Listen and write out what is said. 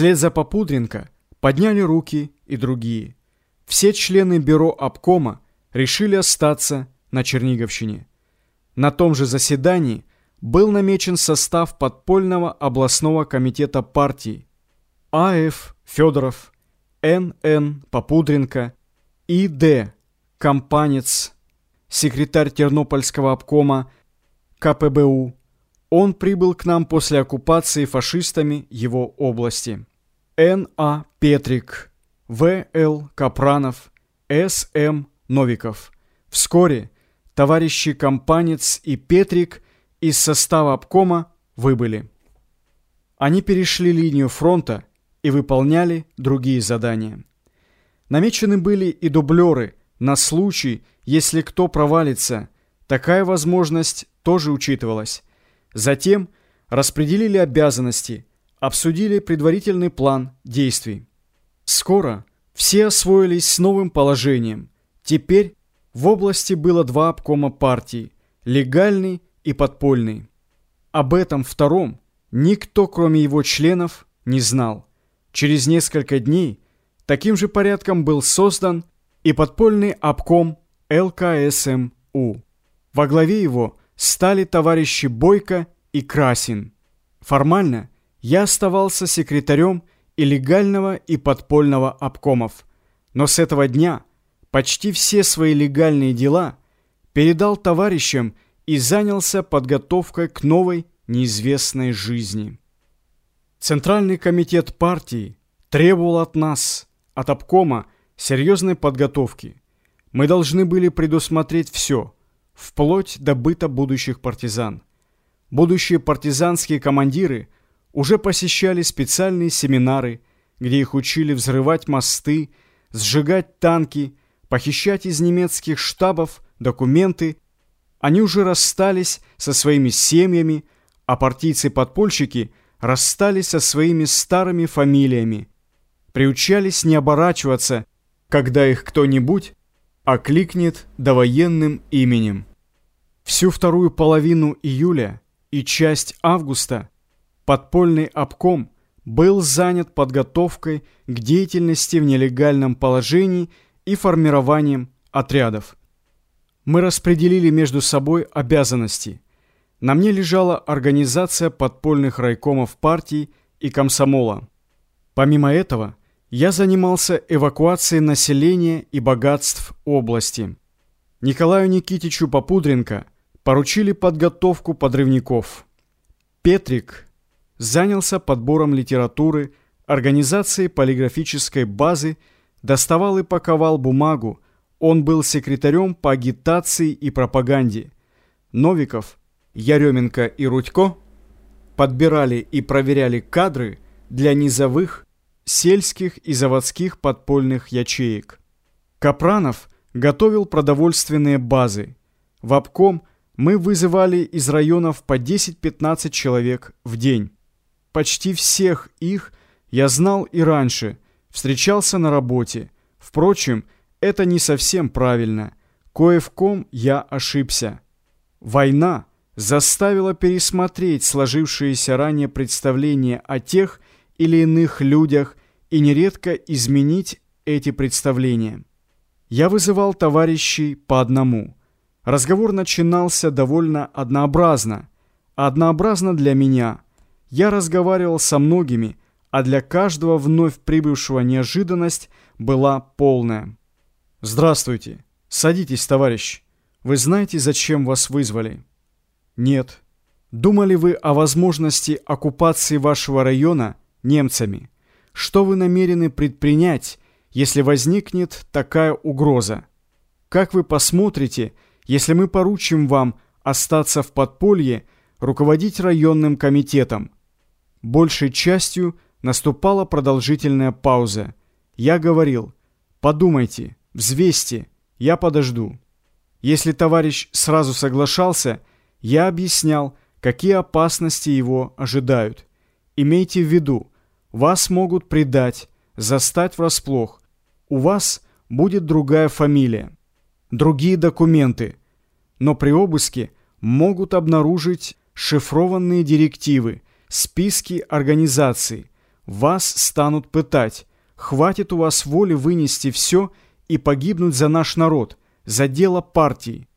Вслед за Попудренко подняли руки и другие. Все члены бюро обкома решили остаться на Черниговщине. На том же заседании был намечен состав подпольного областного комитета партии А.Ф. Федоров, Н.Н. Попудренко, И.Д. Компанец, секретарь Тернопольского обкома КПБУ. Он прибыл к нам после оккупации фашистами его области. Н.А. Петрик, В.Л. Капранов, С.М. Новиков. Вскоре товарищи Компанец и Петрик из состава обкома выбыли. Они перешли линию фронта и выполняли другие задания. Намечены были и дублеры на случай, если кто провалится. Такая возможность тоже учитывалась. Затем распределили обязанности, обсудили предварительный план действий. Скоро все освоились с новым положением. Теперь в области было два обкома партии – легальный и подпольный. Об этом втором никто, кроме его членов, не знал. Через несколько дней таким же порядком был создан и подпольный обком ЛКСМУ. Во главе его стали товарищи Бойко и Красин. Формально я оставался секретарем и легального и подпольного обкомов, но с этого дня почти все свои легальные дела передал товарищам и занялся подготовкой к новой неизвестной жизни. Центральный комитет партии требовал от нас, от обкома, серьезной подготовки. Мы должны были предусмотреть все, вплоть до быта будущих партизан. Будущие партизанские командиры уже посещали специальные семинары, где их учили взрывать мосты, сжигать танки, похищать из немецких штабов документы. Они уже расстались со своими семьями, а партийцы-подпольщики – расстались со своими старыми фамилиями, приучались не оборачиваться, когда их кто-нибудь окликнет довоенным именем. Всю вторую половину июля и часть августа подпольный обком был занят подготовкой к деятельности в нелегальном положении и формированием отрядов. Мы распределили между собой обязанности – на мне лежала организация подпольных райкомов партий и комсомола. Помимо этого, я занимался эвакуацией населения и богатств области. Николаю Никитичу Попудренко поручили подготовку подрывников. Петрик занялся подбором литературы, организацией полиграфической базы, доставал и паковал бумагу, он был секретарем по агитации и пропаганде. Новиков – Яременко и Рудько подбирали и проверяли кадры для низовых, сельских и заводских подпольных ячеек. Капранов готовил продовольственные базы. В обком мы вызывали из районов по 10-15 человек в день. Почти всех их я знал и раньше, встречался на работе. Впрочем, это не совсем правильно. Кое в ком я ошибся. Война – заставило пересмотреть сложившиеся ранее представления о тех или иных людях и нередко изменить эти представления. Я вызывал товарищей по одному. Разговор начинался довольно однообразно. Однообразно для меня. Я разговаривал со многими, а для каждого вновь прибывшего неожиданность была полная. «Здравствуйте. Садитесь, товарищ. Вы знаете, зачем вас вызвали?» Нет. Думали вы о возможности оккупации вашего района немцами? Что вы намерены предпринять, если возникнет такая угроза? Как вы посмотрите, если мы поручим вам остаться в подполье, руководить районным комитетом? Большей частью наступала продолжительная пауза. Я говорил, подумайте, взвесьте, я подожду. Если товарищ сразу соглашался – я объяснял, какие опасности его ожидают. Имейте в виду, вас могут предать, застать врасплох. У вас будет другая фамилия, другие документы. Но при обыске могут обнаружить шифрованные директивы, списки организаций, вас станут пытать. Хватит у вас воли вынести все и погибнуть за наш народ, за дело партии.